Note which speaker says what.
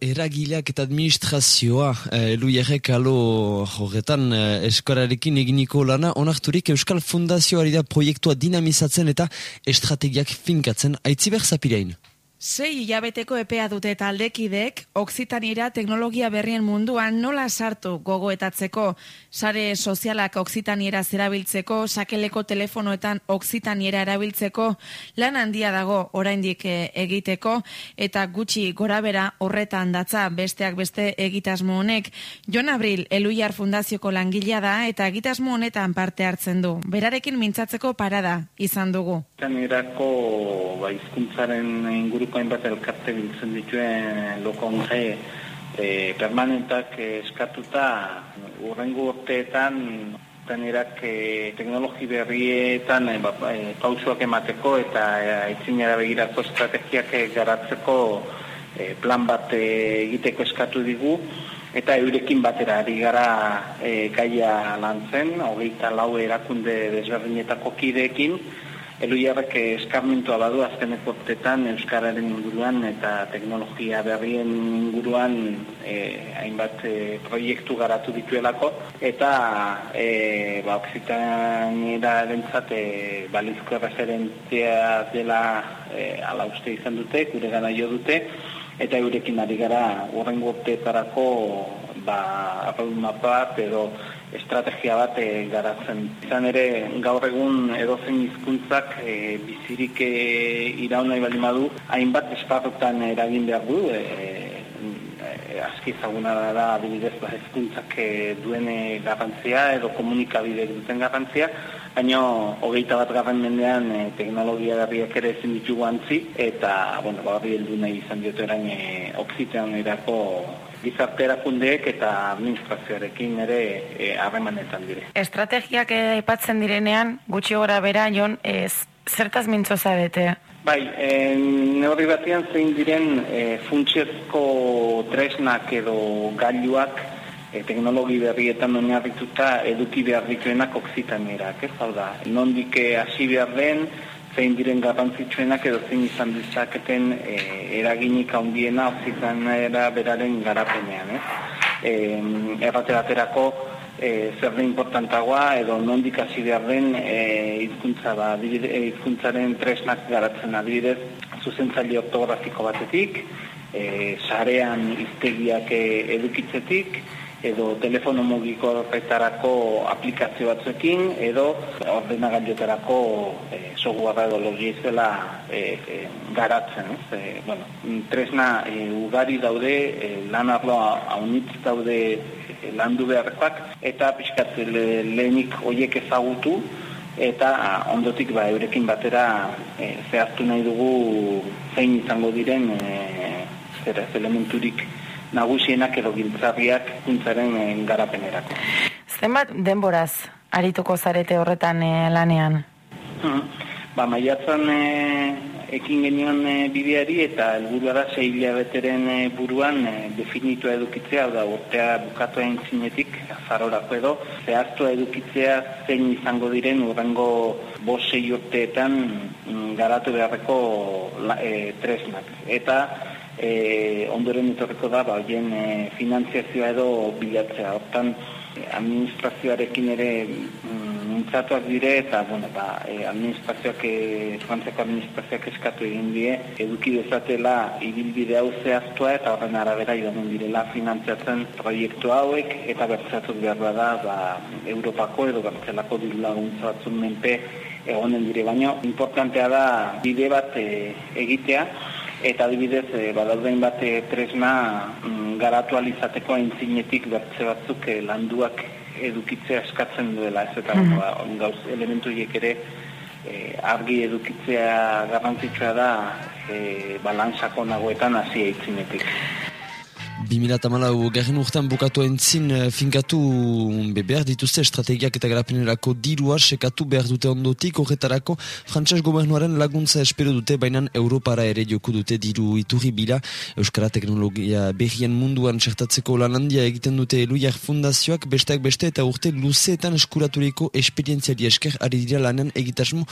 Speaker 1: eragileak eta administrazioa, eh, elu jarrek alo horretan eh, eskararekin eginiko lana, onarturik Euskal Fundazioari da proiektua dinamizatzen eta estrategiak finkatzen, aitziber zapirein.
Speaker 2: Sei hilabeteko epea dute taldekidek, Oksitanira teknologia berrien munduan nola sartu gogoetatzeko, sare sozialak Oksitaniera zerabiltzeko, sakeleko telefonoetan Oksitaniera erabiltzeko, lan handia dago oraindik eh, egiteko, eta gutxi gorabera horretan datza besteak beste egitasmo honek. Jon Abril, Eluiar Fundazioko langilea da, eta egitasmo honetan parte hartzen du. Berarekin mintzatzeko parada izan dugu.
Speaker 3: Oksitanerako ba, izkuntzaren inguru inguruko hainbat elkarte biltzen dituen loko onge e, permanentak eskatuta urrengo urteetan tanerak e, teknologi berrietan e, pausuak emateko eta e, begirako estrategiak garatzeko e, plan bat egiteko eskatu digu. Eta eurekin batera ari gara e, gaia lantzen, hogeita lau erakunde desberdinetako kideekin, Eluiarrek eskarmentua badu azkeneko urtetan Euskararen inguruan eta teknologia berrien inguruan e, hainbat e, proiektu garatu dituelako. Eta e, ba, Oksitanera erentzat e, balizko referentzia dela e, ala uste izan dute, gure gara jo dute. Eta eurekin ari gara urrengo urteetarako ba, bat edo estrategia bat e, garatzen. Izan ere, gaur egun edozen hizkuntzak e, bizirik e, iraun nahi baldin badu, hainbat esparrutan eragin behar du, e, aski ezaguna da, da adibidez ba, hizkuntzak e, duen garrantzia edo komunikabide duten garrantzia, baina hogeita bat garren mendean e, teknologia garriak ere ezin ditugu antzi, eta, bueno, ba, hori heldu nahi izan diotu erain e, oksitean erako gizarte erakundeek eta administrazioarekin ere e, harremanetan dire.
Speaker 2: Estrategiak aipatzen direnean, gutxi gora bera, jon, ez, zertaz mintzo zabete?
Speaker 3: Bai, e, neurri batean zein diren e, funtsiezko tresnak edo gailuak e, teknologi berrietan oinarrituta eduki behar dituenak oksitanerak, ez hau da, nondik hasi behar den, zein diren garrantzitsuenak edo zein izan dizaketen e, eraginik handiena oksitanera beraren garapenean. Eh? E, errate baterako e, zer da importantagoa edo nondik hasi behar den e, izkuntza ba, izkuntzaren tresnak garatzen adibidez zuzentzaile ortografiko batetik, e, sarean iztegiak edukitzetik, edo telefono mugiko horretarako aplikazio batzuekin, edo ordenagailotarako e, software edo logizela e, e, garatzen. E, bueno, tresna e, ugari daude, e, lan arloa haunitz daude e, landu beharrekoak, eta pixkat lehenik hoiek ezagutu, eta ondotik ba, eurekin batera e, zehaztu nahi dugu zein izango diren e, zera, elementurik nagusienak edo giltzarriak kuntzaren eh, garapenerako.
Speaker 2: Zenbat denboraz arituko zarete horretan e, lanean?
Speaker 3: Hmm. Ba, maiatzen e, ekin genion e, bideari eta helburua da zei beteren buruan e, definitu edukitzea, da urtea bukatu egin zinetik, azarorako edo, zehaztua edukitzea zein izango diren urrengo bosei urteetan mm, garatu beharreko e, tresnak. Eta e, ondoren etorreko da, ba, oien e, finanziazioa edo bilatzea. Hortan, e, administrazioarekin ere mm, mintzatuak dire, eta, bueno, ba, e, administrazioak, e, administrazioak eskatu egin die, eduki dezatela ibilbide hau zehaztua, eta horren arabera idanen direla finantziatzen proiektu hauek, eta bertzatuk behar da, ba, Europako edo bertzelako diru laguntza batzun menpe egonen dire, baina importantea da bide bat e, egitea, eta adibidez e, badauden bat eh, tresna mm, garatu alizateko aintzinetik bertze batzuk e, landuak edukitzea eskatzen duela ez eta mm -hmm. gauz elementu ere e, argi edukitzea garrantzitsua da e, balansako nagoetan hasi aintzinetik.
Speaker 1: 2008 garen urtean bukatu entzin eh, finkatu behar dituzte estrategiak eta garapenerako dirua sekatu behar dute ondotik. Horretarako frantses gobernuaren laguntza espero dute bainan Europara ere joko dute diru iturri bila. Euskara Teknologia berrien munduan txertatzeko lan handia egiten dute eluiar fundazioak besteak beste eta urte luzeetan eskuraturiko esperientziari esker ari dira lanen egitasmo